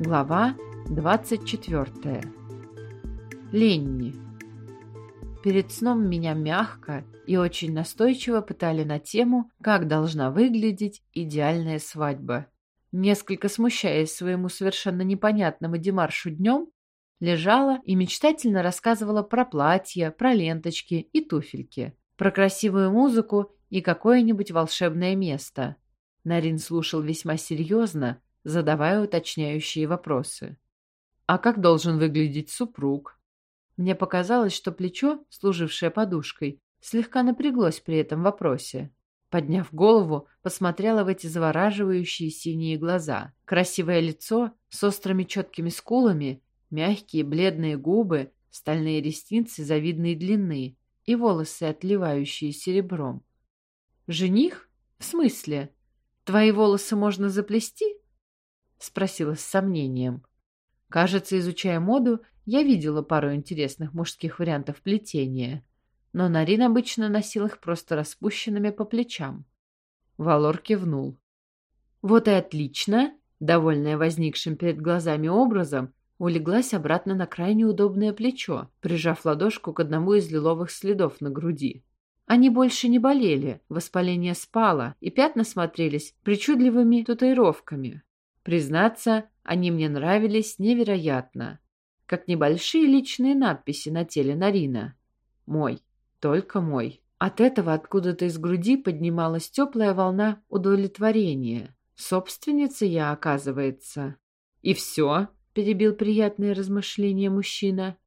Глава 24. Ленни. Перед сном меня мягко и очень настойчиво пытали на тему, как должна выглядеть идеальная свадьба. Несколько смущаясь своему совершенно непонятному демаршу днем, лежала и мечтательно рассказывала про платья, про ленточки и туфельки, про красивую музыку и какое-нибудь волшебное место. Нарин слушал весьма серьезно, задавая уточняющие вопросы. «А как должен выглядеть супруг?» Мне показалось, что плечо, служившее подушкой, слегка напряглось при этом вопросе. Подняв голову, посмотрела в эти завораживающие синие глаза. Красивое лицо с острыми четкими скулами, мягкие бледные губы, стальные ресницы завидной длины и волосы, отливающие серебром. «Жених? В смысле? Твои волосы можно заплести?» — спросила с сомнением. Кажется, изучая моду, я видела пару интересных мужских вариантов плетения, но Нарин обычно носил их просто распущенными по плечам. Валор кивнул. «Вот и отлично!» Довольная возникшим перед глазами образом, улеглась обратно на крайне удобное плечо, прижав ладошку к одному из лиловых следов на груди. Они больше не болели, воспаление спало, и пятна смотрелись причудливыми татуировками. Признаться, они мне нравились невероятно. Как небольшие личные надписи на теле Нарина. Мой, только мой. От этого откуда-то из груди поднималась теплая волна удовлетворения. Собственница я, оказывается. И все, перебил приятные размышления мужчина.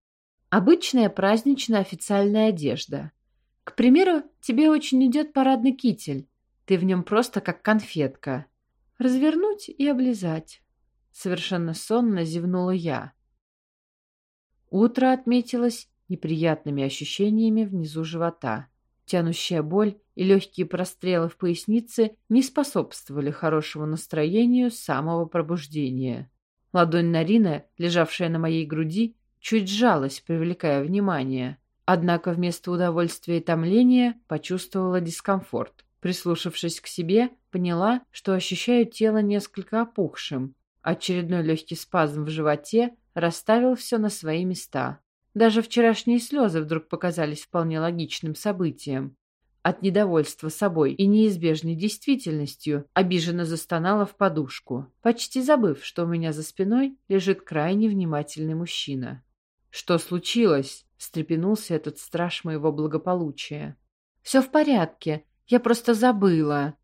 Обычная праздничная официальная одежда. К примеру, тебе очень идет парадный китель. Ты в нем просто как конфетка. Развернуть и облизать. Совершенно сонно зевнула я. Утро отметилось неприятными ощущениями внизу живота. Тянущая боль и легкие прострелы в пояснице не способствовали хорошему настроению с самого пробуждения. Ладонь Нарина, лежавшая на моей груди, чуть сжалась, привлекая внимание. Однако вместо удовольствия и томления почувствовала дискомфорт. Прислушавшись к себе, поняла, что ощущаю тело несколько опухшим. Очередной легкий спазм в животе расставил все на свои места. Даже вчерашние слезы вдруг показались вполне логичным событием. От недовольства собой и неизбежной действительностью обиженно застонала в подушку, почти забыв, что у меня за спиной лежит крайне внимательный мужчина. «Что случилось?» — встрепенулся этот страж моего благополучия. «Все в порядке. Я просто забыла.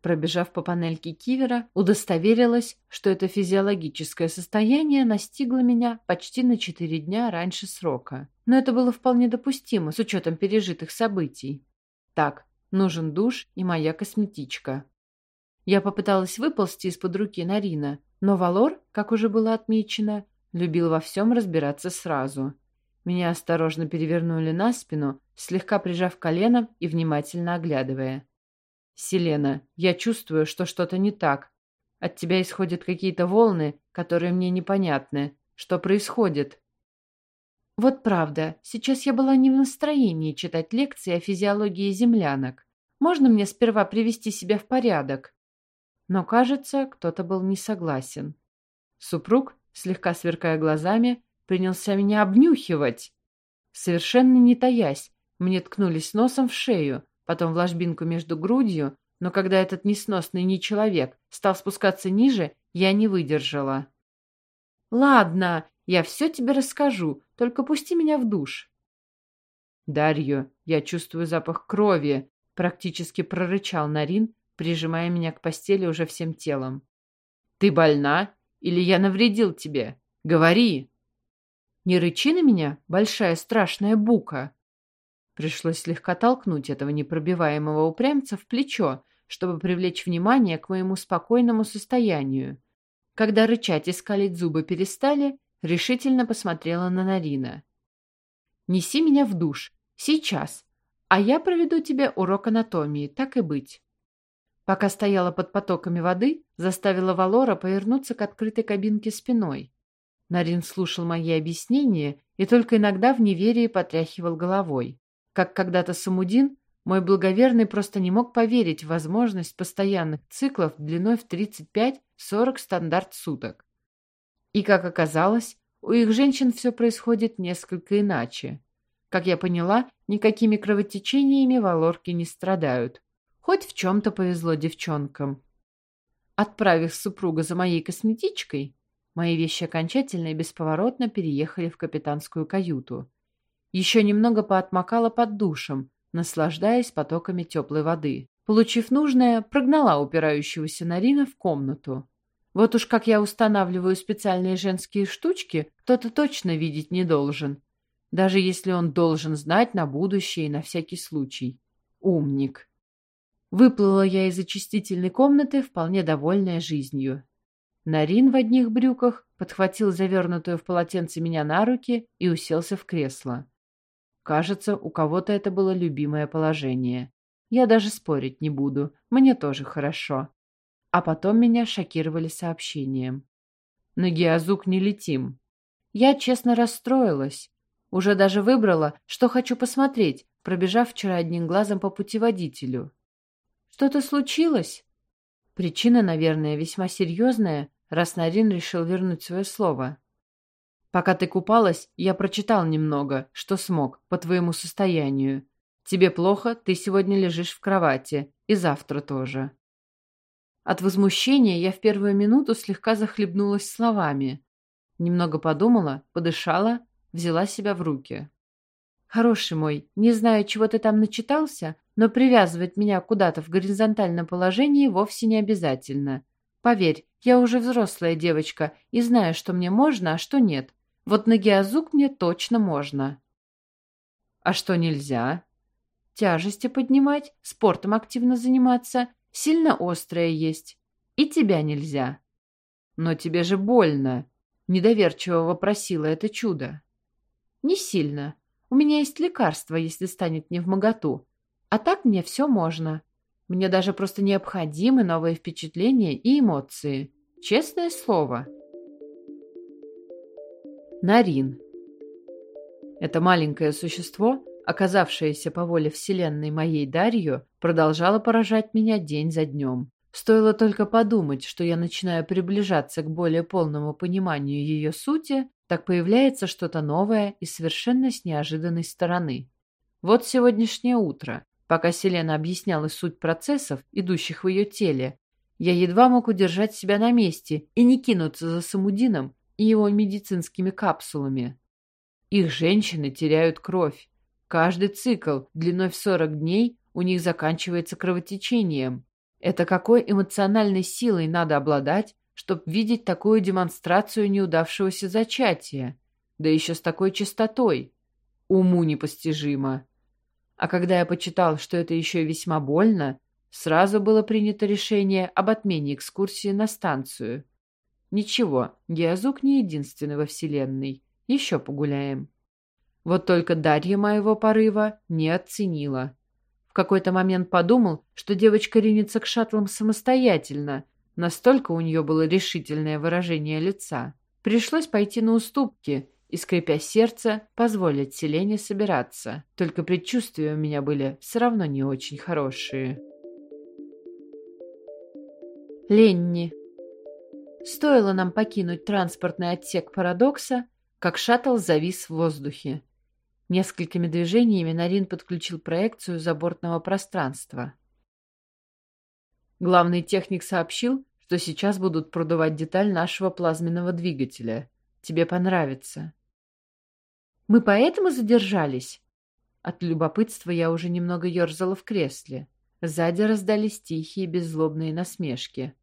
Пробежав по панельке кивера, удостоверилась, что это физиологическое состояние настигло меня почти на четыре дня раньше срока. Но это было вполне допустимо с учетом пережитых событий. Так, нужен душ и моя косметичка. Я попыталась выползти из-под руки Нарина, но Валор, как уже было отмечено, любил во всем разбираться сразу. Меня осторожно перевернули на спину, слегка прижав колено и внимательно оглядывая. «Селена, я чувствую, что что-то не так. От тебя исходят какие-то волны, которые мне непонятны. Что происходит?» Вот правда, сейчас я была не в настроении читать лекции о физиологии землянок. Можно мне сперва привести себя в порядок? Но, кажется, кто-то был не согласен. Супруг, слегка сверкая глазами, принялся меня обнюхивать. Совершенно не таясь, мне ткнулись носом в шею, потом в ложбинку между грудью, но когда этот несносный нечеловек стал спускаться ниже, я не выдержала. «Ладно, я все тебе расскажу, только пусти меня в душ». «Дарью, я чувствую запах крови», — практически прорычал Нарин, прижимая меня к постели уже всем телом. «Ты больна? Или я навредил тебе? Говори!» Не рычи на меня, большая страшная бука. Пришлось слегка толкнуть этого непробиваемого упрямца в плечо, чтобы привлечь внимание к моему спокойному состоянию. Когда рычать и скалить зубы перестали, решительно посмотрела на Нарина. «Неси меня в душ. Сейчас. А я проведу тебе урок анатомии, так и быть». Пока стояла под потоками воды, заставила Валора повернуться к открытой кабинке спиной. Нарин слушал мои объяснения и только иногда в неверии потряхивал головой. Как когда-то Самудин, мой благоверный просто не мог поверить в возможность постоянных циклов длиной в 35-40 стандарт суток. И, как оказалось, у их женщин все происходит несколько иначе. Как я поняла, никакими кровотечениями валорки не страдают. Хоть в чем-то повезло девчонкам. Отправив супруга за моей косметичкой, мои вещи окончательно и бесповоротно переехали в капитанскую каюту. Еще немного поотмокала под душем, наслаждаясь потоками теплой воды. Получив нужное, прогнала упирающегося Нарина в комнату. Вот уж как я устанавливаю специальные женские штучки, кто-то точно видеть не должен. Даже если он должен знать на будущее и на всякий случай. Умник. Выплыла я из очистительной комнаты, вполне довольная жизнью. Нарин в одних брюках подхватил завернутую в полотенце меня на руки и уселся в кресло. Кажется, у кого-то это было любимое положение. Я даже спорить не буду, мне тоже хорошо. А потом меня шокировали сообщением. На Геозук не летим. Я честно расстроилась. Уже даже выбрала, что хочу посмотреть, пробежав вчера одним глазом по путеводителю. Что-то случилось? Причина, наверное, весьма серьезная, раз Нарин решил вернуть свое слово. Пока ты купалась, я прочитал немного, что смог, по твоему состоянию. Тебе плохо, ты сегодня лежишь в кровати, и завтра тоже. От возмущения я в первую минуту слегка захлебнулась словами. Немного подумала, подышала, взяла себя в руки. «Хороший мой, не знаю, чего ты там начитался, но привязывать меня куда-то в горизонтальном положении вовсе не обязательно. Поверь, я уже взрослая девочка и знаю, что мне можно, а что нет. Вот на геозук мне точно можно». «А что нельзя?» «Тяжести поднимать, спортом активно заниматься, Сильно острое есть. И тебя нельзя. Но тебе же больно. Недоверчиво вопросила это чудо. Не сильно. У меня есть лекарство, если станет не в моготу. А так мне все можно. Мне даже просто необходимы новые впечатления и эмоции. Честное слово. Нарин. Это маленькое существо оказавшаяся по воле Вселенной моей Дарью, продолжала поражать меня день за днем. Стоило только подумать, что я начинаю приближаться к более полному пониманию ее сути, так появляется что-то новое и совершенно с неожиданной стороны. Вот сегодняшнее утро, пока Селена объясняла суть процессов, идущих в ее теле, я едва мог удержать себя на месте и не кинуться за Самудином и его медицинскими капсулами. Их женщины теряют кровь, Каждый цикл длиной в 40 дней у них заканчивается кровотечением. Это какой эмоциональной силой надо обладать, чтобы видеть такую демонстрацию неудавшегося зачатия? Да еще с такой частотой. Уму непостижимо. А когда я почитал, что это еще весьма больно, сразу было принято решение об отмене экскурсии на станцию. Ничего, Геозук не единственный во Вселенной. Еще погуляем. Вот только Дарья моего порыва не оценила. В какой-то момент подумал, что девочка ринется к шаттлам самостоятельно. Настолько у нее было решительное выражение лица. Пришлось пойти на уступки и, скрипя сердце, позволить Селене собираться. Только предчувствия у меня были все равно не очень хорошие. Ленни. Стоило нам покинуть транспортный отсек парадокса, как шаттл завис в воздухе. Несколькими движениями Нарин подключил проекцию забортного пространства. Главный техник сообщил, что сейчас будут продувать деталь нашего плазменного двигателя. Тебе понравится. Мы поэтому задержались? От любопытства я уже немного ерзала в кресле. Сзади раздались тихие беззлобные насмешки.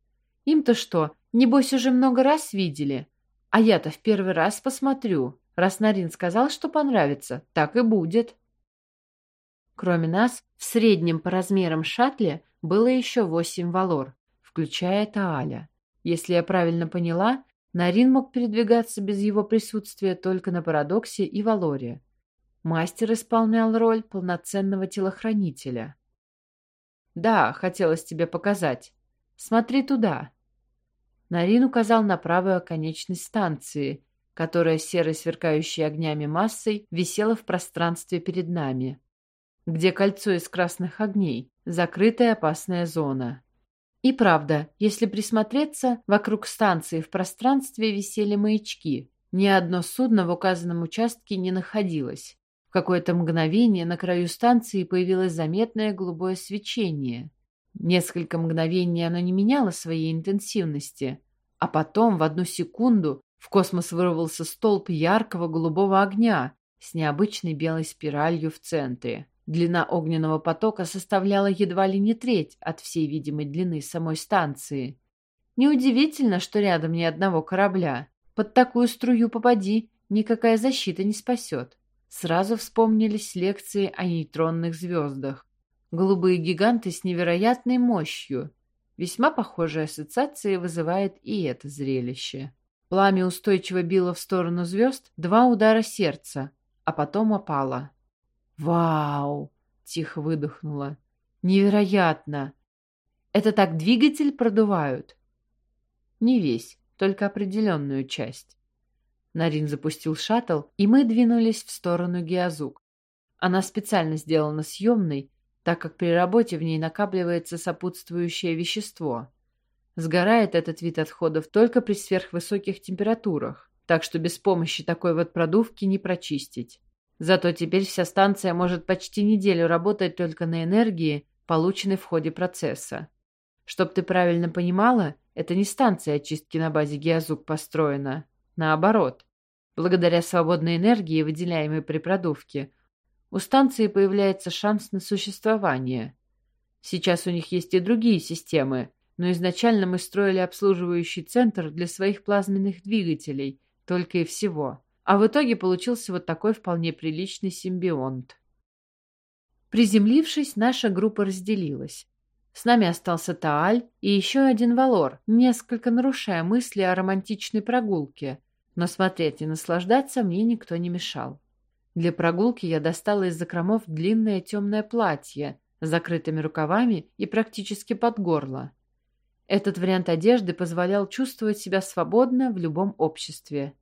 Им-то что, небось уже много раз видели? А я-то в первый раз посмотрю. Раз Нарин сказал, что понравится, так и будет. Кроме нас, в среднем по размерам шаттле было еще восемь валор, включая Тааля. Если я правильно поняла, Нарин мог передвигаться без его присутствия только на Парадоксе и Валоре. Мастер исполнял роль полноценного телохранителя. «Да, хотелось тебе показать. Смотри туда». Нарин указал на правую оконечность станции, которая серой сверкающей огнями массой висела в пространстве перед нами, где кольцо из красных огней, закрытая опасная зона. И правда, если присмотреться, вокруг станции в пространстве висели маячки. Ни одно судно в указанном участке не находилось. В какое-то мгновение на краю станции появилось заметное голубое свечение. Несколько мгновений оно не меняло своей интенсивности, а потом в одну секунду в космос вырвался столб яркого голубого огня с необычной белой спиралью в центре. Длина огненного потока составляла едва ли не треть от всей видимой длины самой станции. Неудивительно, что рядом ни одного корабля. Под такую струю попади, никакая защита не спасет. Сразу вспомнились лекции о нейтронных звездах. Голубые гиганты с невероятной мощью. Весьма похожие ассоциации вызывает и это зрелище. Пламя устойчиво било в сторону звезд два удара сердца, а потом опало. «Вау!» — тихо выдохнула. «Невероятно! Это так двигатель продувают?» «Не весь, только определенную часть». Нарин запустил шаттл, и мы двинулись в сторону Геозук. Она специально сделана съемной, так как при работе в ней накапливается сопутствующее вещество. Сгорает этот вид отходов только при сверхвысоких температурах, так что без помощи такой вот продувки не прочистить. Зато теперь вся станция может почти неделю работать только на энергии, полученной в ходе процесса. Чтоб ты правильно понимала, это не станция очистки на базе Геозук построена. Наоборот. Благодаря свободной энергии, выделяемой при продувке, у станции появляется шанс на существование. Сейчас у них есть и другие системы, но изначально мы строили обслуживающий центр для своих плазменных двигателей, только и всего. А в итоге получился вот такой вполне приличный симбионт. Приземлившись, наша группа разделилась. С нами остался Тааль и еще один Валор, несколько нарушая мысли о романтичной прогулке, но смотреть и наслаждаться мне никто не мешал. Для прогулки я достала из закромов длинное темное платье с закрытыми рукавами и практически под горло. Этот вариант одежды позволял чувствовать себя свободно в любом обществе.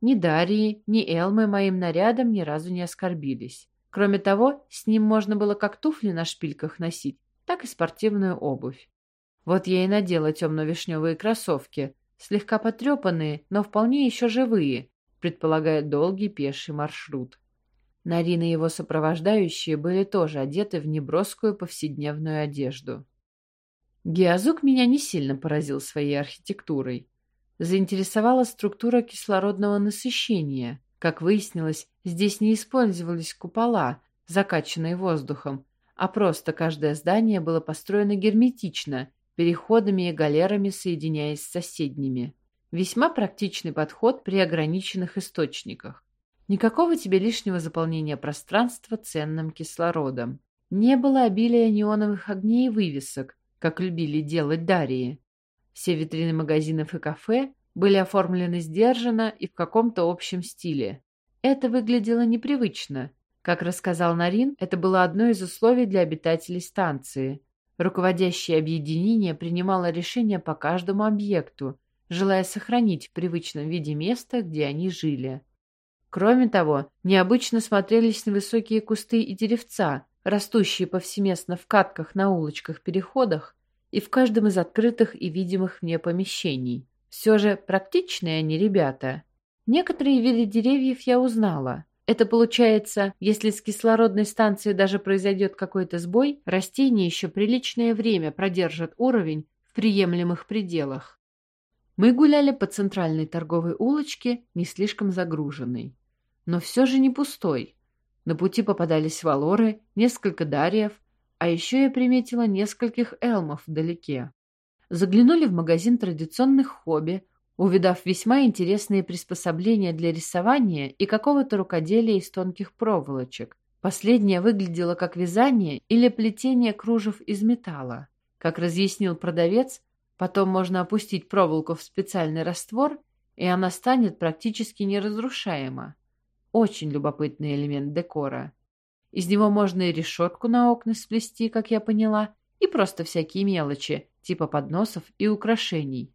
Ни Дарьи, ни Элмы моим нарядом ни разу не оскорбились. Кроме того, с ним можно было как туфли на шпильках носить, так и спортивную обувь. Вот я и надела темно-вишневые кроссовки, слегка потрепанные, но вполне еще живые, предполагая долгий пеший маршрут. Нарин и его сопровождающие были тоже одеты в неброскую повседневную одежду. Геозук меня не сильно поразил своей архитектурой заинтересовала структура кислородного насыщения. Как выяснилось, здесь не использовались купола, закачанные воздухом, а просто каждое здание было построено герметично, переходами и галерами соединяясь с соседними. Весьма практичный подход при ограниченных источниках. Никакого тебе лишнего заполнения пространства ценным кислородом. Не было обилия неоновых огней и вывесок, как любили делать Дарии. Все витрины магазинов и кафе были оформлены сдержанно и в каком-то общем стиле. Это выглядело непривычно. Как рассказал Нарин, это было одно из условий для обитателей станции. Руководящее объединение принимало решения по каждому объекту, желая сохранить в привычном виде место, где они жили. Кроме того, необычно смотрелись на высокие кусты и деревца, растущие повсеместно в катках на улочках-переходах, и в каждом из открытых и видимых мне помещений. Все же практичные они ребята. Некоторые виды деревьев я узнала. Это получается, если с кислородной станцией даже произойдет какой-то сбой, растения еще приличное время продержат уровень в приемлемых пределах. Мы гуляли по центральной торговой улочке, не слишком загруженной. Но все же не пустой. На пути попадались валоры, несколько дарьев, а еще я приметила нескольких элмов вдалеке. Заглянули в магазин традиционных хобби, увидав весьма интересные приспособления для рисования и какого-то рукоделия из тонких проволочек. Последнее выглядело как вязание или плетение кружев из металла. Как разъяснил продавец, потом можно опустить проволоку в специальный раствор, и она станет практически неразрушаема. Очень любопытный элемент декора. Из него можно и решетку на окна сплести, как я поняла, и просто всякие мелочи, типа подносов и украшений.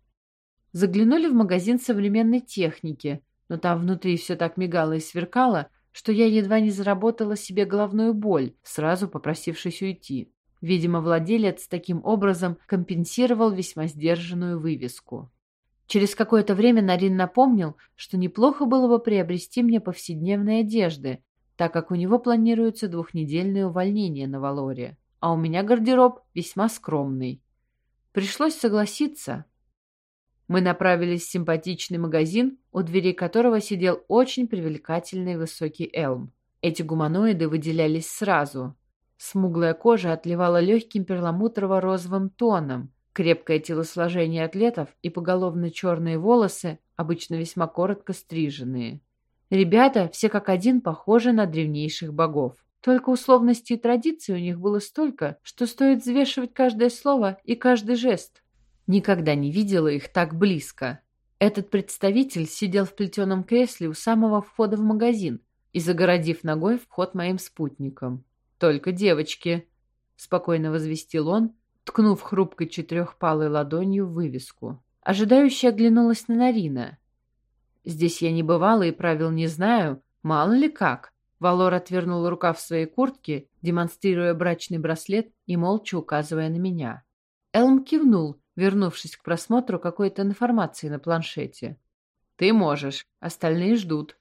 Заглянули в магазин современной техники, но там внутри все так мигало и сверкало, что я едва не заработала себе головную боль, сразу попросившись уйти. Видимо, владелец таким образом компенсировал весьма сдержанную вывеску. Через какое-то время Нарин напомнил, что неплохо было бы приобрести мне повседневные одежды, так как у него планируется двухнедельное увольнение на Валоре, а у меня гардероб весьма скромный. Пришлось согласиться. Мы направились в симпатичный магазин, у дверей которого сидел очень привлекательный высокий Элм. Эти гуманоиды выделялись сразу. Смуглая кожа отливала легким перламутрово-розовым тоном, крепкое телосложение атлетов и поголовно черные волосы, обычно весьма коротко стриженные. Ребята все как один похожи на древнейших богов. Только условностей и традиций у них было столько, что стоит взвешивать каждое слово и каждый жест. Никогда не видела их так близко. Этот представитель сидел в плетеном кресле у самого входа в магазин и загородив ногой вход моим спутникам. «Только девочки», — спокойно возвестил он, ткнув хрупкой четырехпалой ладонью в вывеску. Ожидающая оглянулась на Нарина. «Здесь я не бывала и правил не знаю, мало ли как». Валор отвернул рукав своей куртки, демонстрируя брачный браслет и молча указывая на меня. Элм кивнул, вернувшись к просмотру какой-то информации на планшете. «Ты можешь, остальные ждут».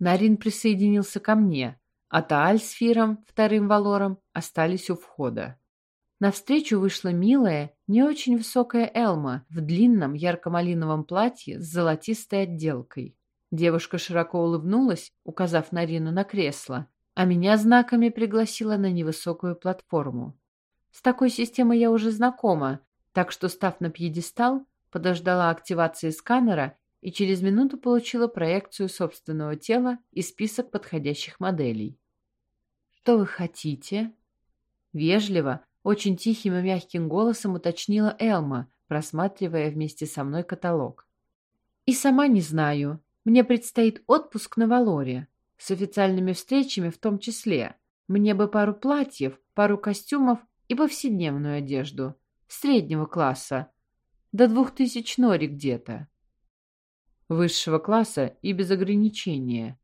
Нарин присоединился ко мне, а Тааль с Фиром, вторым Валором, остались у входа. Навстречу вышла милая, не очень высокая Элма в длинном ярко-малиновом платье с золотистой отделкой. Девушка широко улыбнулась, указав Нарину на кресло, а меня знаками пригласила на невысокую платформу. С такой системой я уже знакома, так что, став на пьедестал, подождала активации сканера и через минуту получила проекцию собственного тела и список подходящих моделей. «Что вы хотите?» Вежливо, очень тихим и мягким голосом уточнила Элма, просматривая вместе со мной каталог. «И сама не знаю. Мне предстоит отпуск на Валоре, с официальными встречами в том числе. Мне бы пару платьев, пару костюмов и повседневную одежду. Среднего класса. До двух тысяч нори где-то. Высшего класса и без ограничения.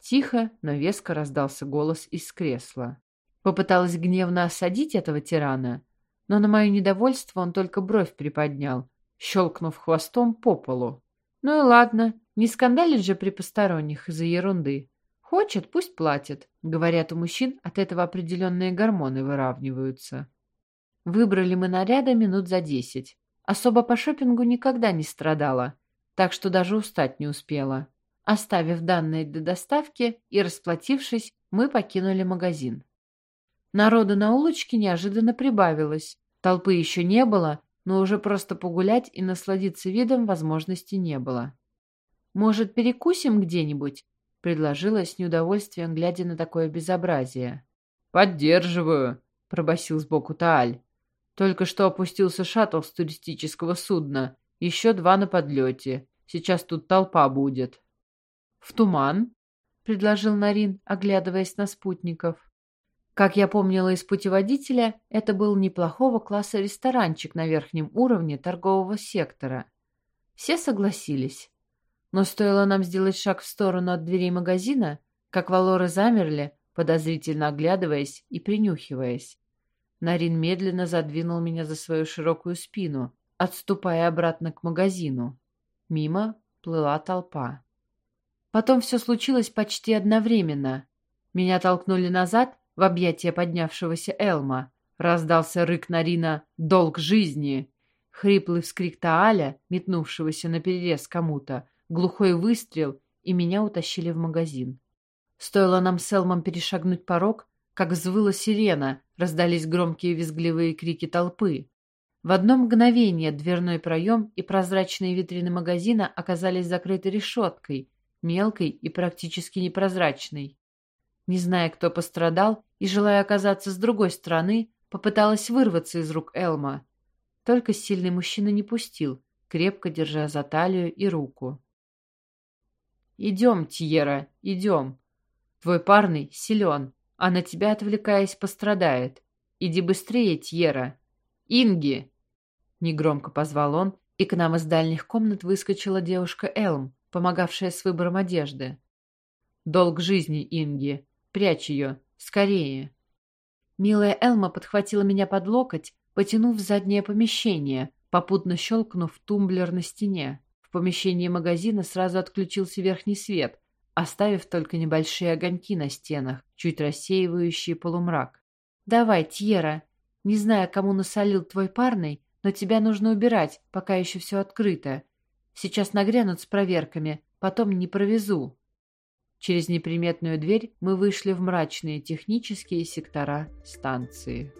Тихо, но веско раздался голос из кресла. Попыталась гневно осадить этого тирана, но на мое недовольство он только бровь приподнял, щелкнув хвостом по полу. Ну и ладно, не скандалит же при посторонних из-за ерунды. Хочет, пусть платит. Говорят, у мужчин от этого определенные гормоны выравниваются. Выбрали мы наряды минут за десять. Особо по шопингу никогда не страдала, так что даже устать не успела. Оставив данные для доставки и расплатившись, мы покинули магазин. Народу на улочке неожиданно прибавилось. Толпы еще не было, но уже просто погулять и насладиться видом возможности не было. «Может, перекусим где-нибудь?» — предложила с неудовольствием, глядя на такое безобразие. «Поддерживаю», — пробасил сбоку Тааль. «Только что опустился шаттл с туристического судна. Еще два на подлете. Сейчас тут толпа будет». «В туман?» — предложил Нарин, оглядываясь на спутников. Как я помнила из путеводителя, это был неплохого класса ресторанчик на верхнем уровне торгового сектора. Все согласились. Но стоило нам сделать шаг в сторону от дверей магазина, как валоры замерли, подозрительно оглядываясь и принюхиваясь. Нарин медленно задвинул меня за свою широкую спину, отступая обратно к магазину. Мимо плыла толпа. Потом все случилось почти одновременно. Меня толкнули назад, в объятия поднявшегося Элма. Раздался рык Нарина «Долг жизни!» Хриплый вскрик Тааля, метнувшегося на перерез кому-то, глухой выстрел, и меня утащили в магазин. Стоило нам с Элмом перешагнуть порог, как взвыла сирена, раздались громкие визгливые крики толпы. В одно мгновение дверной проем и прозрачные витрины магазина оказались закрыты решеткой, мелкой и практически непрозрачной. Не зная, кто пострадал, и, желая оказаться с другой стороны, попыталась вырваться из рук Элма. Только сильный мужчина не пустил, крепко держа за талию и руку. «Идем, Тьера, идем. Твой парный силен, а на тебя, отвлекаясь, пострадает. Иди быстрее, Тьера. Инги!» Негромко позвал он, и к нам из дальних комнат выскочила девушка Элм, помогавшая с выбором одежды. «Долг жизни, Инги. Прячь ее. Скорее!» Милая Элма подхватила меня под локоть, потянув в заднее помещение, попутно щелкнув тумблер на стене. В помещении магазина сразу отключился верхний свет, оставив только небольшие огоньки на стенах, чуть рассеивающие полумрак. «Давай, Тьера. Не знаю, кому насолил твой парный, но тебя нужно убирать, пока еще все открыто. Сейчас нагрянут с проверками, потом не провезу». Через неприметную дверь мы вышли в мрачные технические сектора станции.